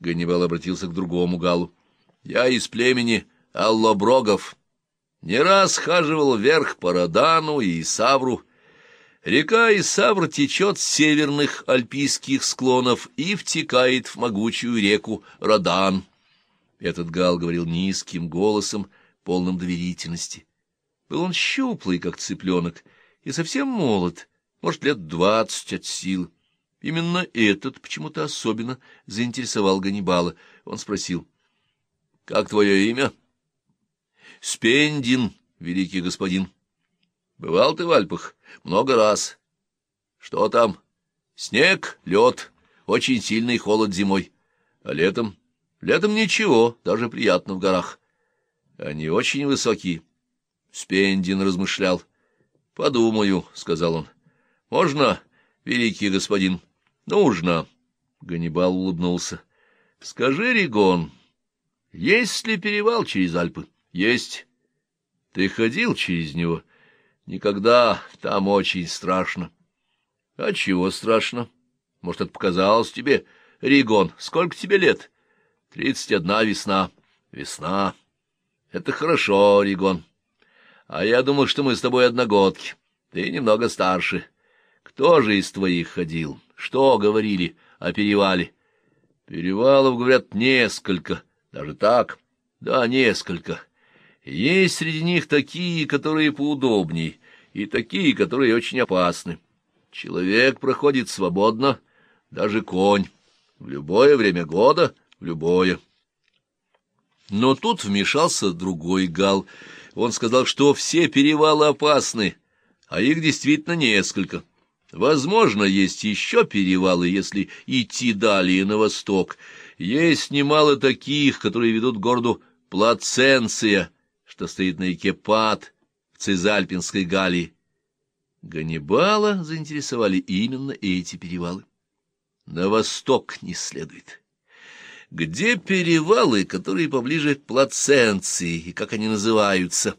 Ганнибал обратился к другому галу. — Я из племени Аллоброгов. Не раз хаживал вверх по Родану и Исавру. Река Исавр течет с северных альпийских склонов и втекает в могучую реку Родан. Этот гал говорил низким голосом, полным доверительности. Был он щуплый, как цыпленок, и совсем молод, может, лет двадцать от силы. Именно этот почему-то особенно заинтересовал Ганнибала. Он спросил, — Как твое имя? — Спендин, великий господин. — Бывал ты в Альпах? — Много раз. — Что там? — Снег, лед, очень сильный холод зимой. А летом? Летом ничего, даже приятно в горах. Они очень высокие. Спендин размышлял. — Подумаю, — сказал он. — Можно, великий господин? — Нужно. Ганнибал улыбнулся. — Скажи, Ригон, есть ли перевал через Альпы? — Есть. — Ты ходил через него? — Никогда. Там очень страшно. — А чего страшно? Может, это показалось тебе? Ригон, сколько тебе лет? — Тридцать одна весна. — Весна. — Это хорошо, Ригон. А я думал, что мы с тобой одногодки. Ты немного старше. Кто же из твоих ходил? — что говорили о перевале? Перевалов, говорят, несколько. Даже так? Да, несколько. Есть среди них такие, которые поудобней, и такие, которые очень опасны. Человек проходит свободно, даже конь, в любое время года, в любое. Но тут вмешался другой гал. Он сказал, что все перевалы опасны, а их действительно несколько. Возможно, есть еще перевалы, если идти далее на восток. Есть немало таких, которые ведут к городу Плаценция, что стоит на реке в Цезальпинской Галлии. Ганнибала заинтересовали именно эти перевалы. На восток не следует. Где перевалы, которые поближе к Плаценции, и как они называются?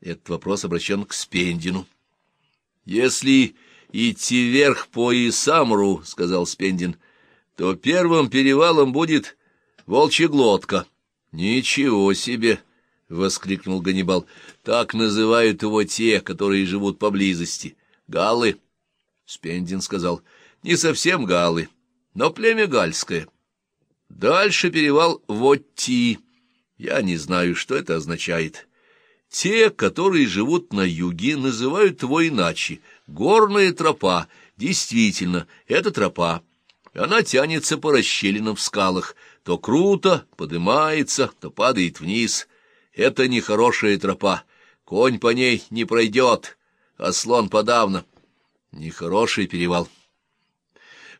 Этот вопрос обращен к Спендину. Если идти вверх по Исамру, — сказал Спендин, — то первым перевалом будет волчья глотка. — Ничего себе! — воскликнул Ганнибал. — Так называют его те, которые живут поблизости. Галлы. Спендин сказал. — Не совсем галлы, но племя гальское. Дальше перевал Вотти. Я не знаю, что это означает. Те, которые живут на юге, называют его иначе — горная тропа. Действительно, это тропа. Она тянется по расщелинам в скалах, то круто поднимается, то падает вниз. Это нехорошая тропа. Конь по ней не пройдет, а слон подавно. Нехороший перевал.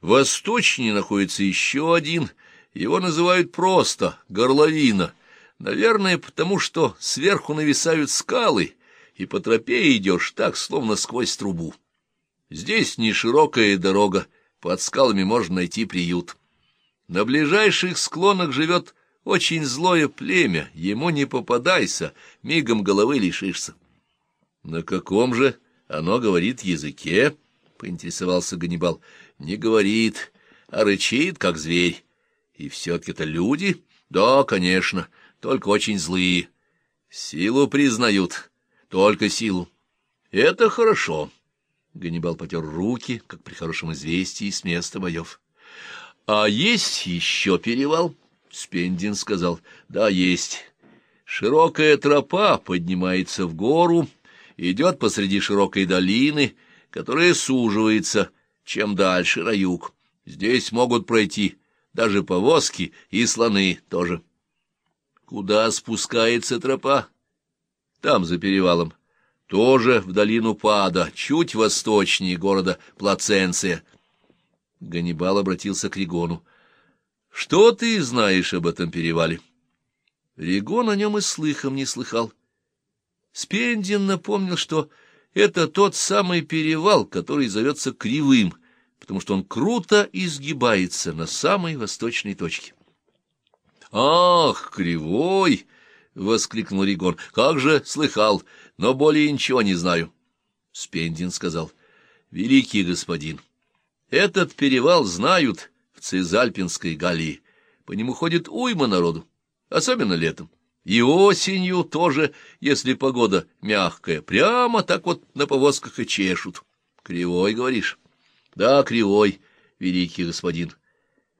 Восточнее находится еще один, его называют просто горловина — Наверное, потому что сверху нависают скалы, и по тропе идешь так, словно сквозь трубу. Здесь не широкая дорога, под скалами можно найти приют. На ближайших склонах живет очень злое племя, ему не попадайся, мигом головы лишишься. — На каком же оно говорит языке? — поинтересовался Ганнибал. — Не говорит, а рычит, как зверь. И все-таки это люди? Да, конечно. — только очень злые. Силу признают, только силу. Это хорошо. Ганнибал потер руки, как при хорошем известии, с места боев. — А есть еще перевал? — Спендин сказал. — Да, есть. Широкая тропа поднимается в гору, идет посреди широкой долины, которая суживается, чем дальше на юг. Здесь могут пройти даже повозки и слоны тоже. — Куда спускается тропа? Там, за перевалом. Тоже в долину Пада, чуть восточнее города Плаценция. Ганнибал обратился к Ригону. — Что ты знаешь об этом перевале? Ригон о нем и слыхом не слыхал. Спендин напомнил, что это тот самый перевал, который зовется Кривым, потому что он круто изгибается на самой восточной точке. «Ах, кривой!» — воскликнул Ригон. «Как же слыхал, но более ничего не знаю». Спендин сказал. «Великий господин, этот перевал знают в Цезальпинской Галлии, По нему ходит уйма народу, особенно летом. И осенью тоже, если погода мягкая, прямо так вот на повозках и чешут. Кривой, говоришь? Да, кривой, великий господин.